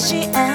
し合